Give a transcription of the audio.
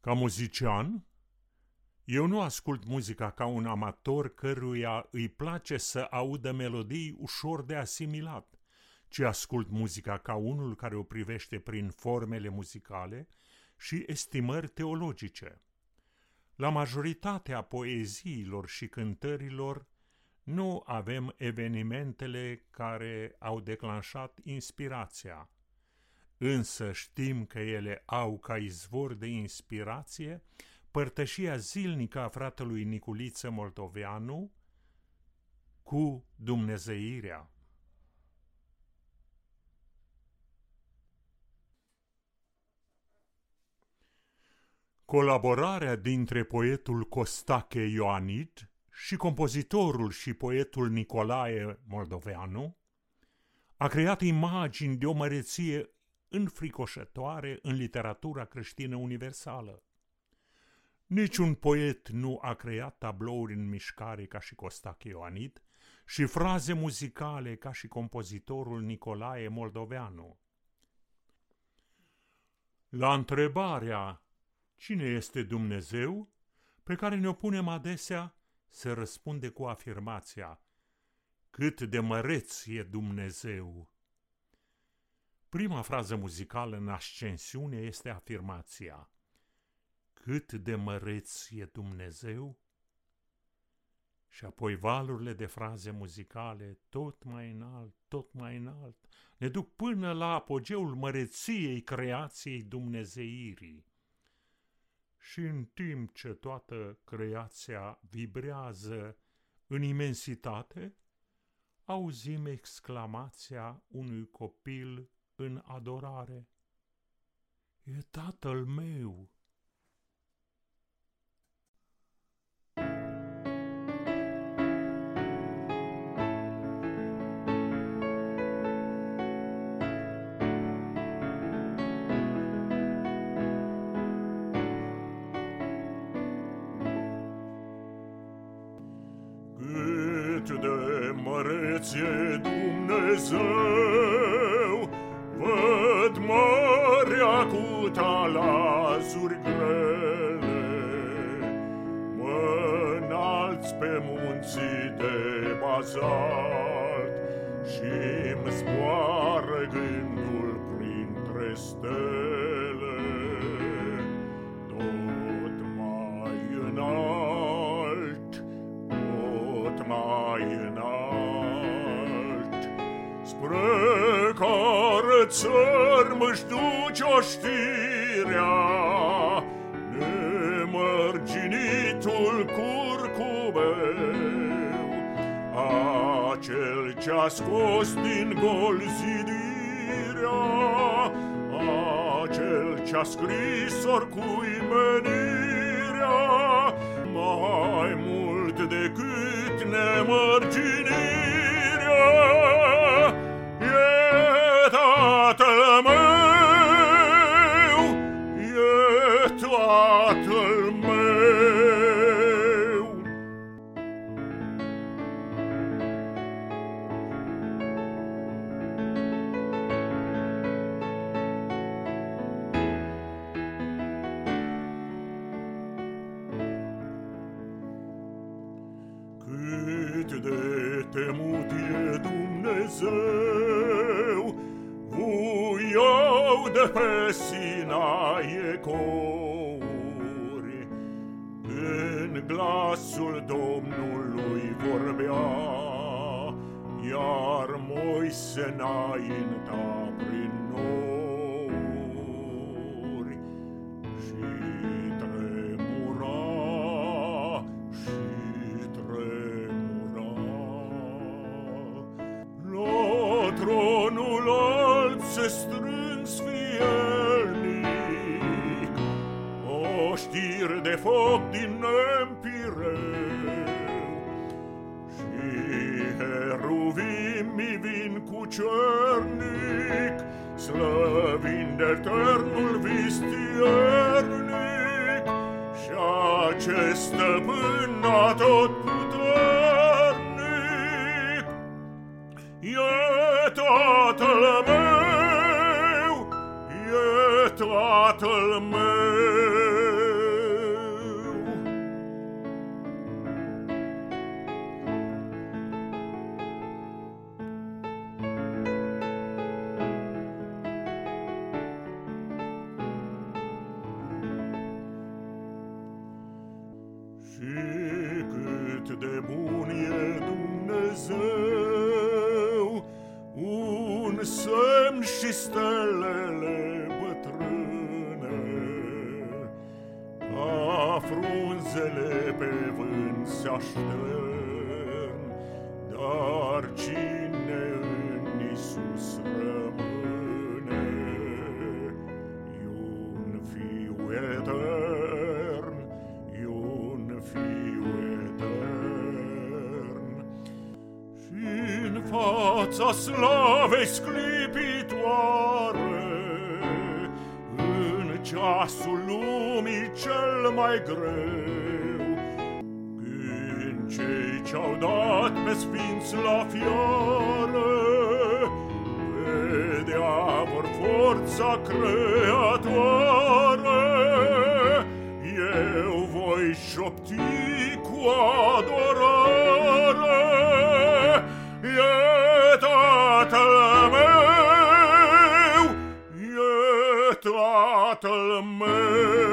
Ca muzician, eu nu ascult muzica ca un amator căruia îi place să audă melodii ușor de asimilat, ci ascult muzica ca unul care o privește prin formele muzicale și estimări teologice. La majoritatea poeziilor și cântărilor nu avem evenimentele care au declanșat inspirația, însă știm că ele au ca izvor de inspirație părtășia zilnică a fratelui Niculiță Moldoveanu cu Dumnezeirea. Colaborarea dintre poetul Costache Ioanid și compozitorul și poetul Nicolae Moldoveanu a creat imagini de o măreție înfricoșătoare în literatura creștină universală. Niciun poet nu a creat tablouri în mișcare ca și Costache Ioanid și fraze muzicale ca și compozitorul Nicolae Moldoveanu. La întrebarea cine este Dumnezeu, pe care ne-o punem adesea, se răspunde cu afirmația cât de măreț e Dumnezeu. Prima frază muzicală în ascensiune este afirmația Cât de măreț e Dumnezeu? Și apoi valurile de fraze muzicale, tot mai înalt, tot mai înalt, ne duc până la apogeul măreției creației dumnezeirii. Și în timp ce toată creația vibrează în imensitate, auzim exclamația unui copil în adorare. E tatăl meu! Cât de măreț e Dumnezeu, mărea cu talazuri grele, mă pe munții de bazalt Și-mi zboară gândul printre stele. Tot mai înalt, tot mai înalt, spre care țări mă-și duce o știrea, Nemărginitul curcubeu, Acel ce-a scos din gol zidirea, Acel ce-a scris oricui menirea, Mai mult decât nemărginirea, Tatăl meu. Cât de temut e Dumnezeu, Vuiau de pe Sinai ecouri, În glasul Domnului vorbea, Iar Moise înainta prin nori. Și tremura, și tremura, La tronul alb se strâng sfielnic, Oștiri de foc din empireu, Și heruvimii vin cu cernic, Slăvind eternul vistiernic, Și acest stăpân tot puternic, E tatăl meu, e tatăl meu. De bun e Dumnezeu, un semn și stelele bătrâne, ca frunzele pe vânt se aștern, dar cine fața slavei sclipitoare, în ceasul lumii cel mai greu, când cei ce-au dat pe sfinți la fiară, vedea vor forța creatoare, eu voi șopti cu adorare, meu, e Tatăl meu.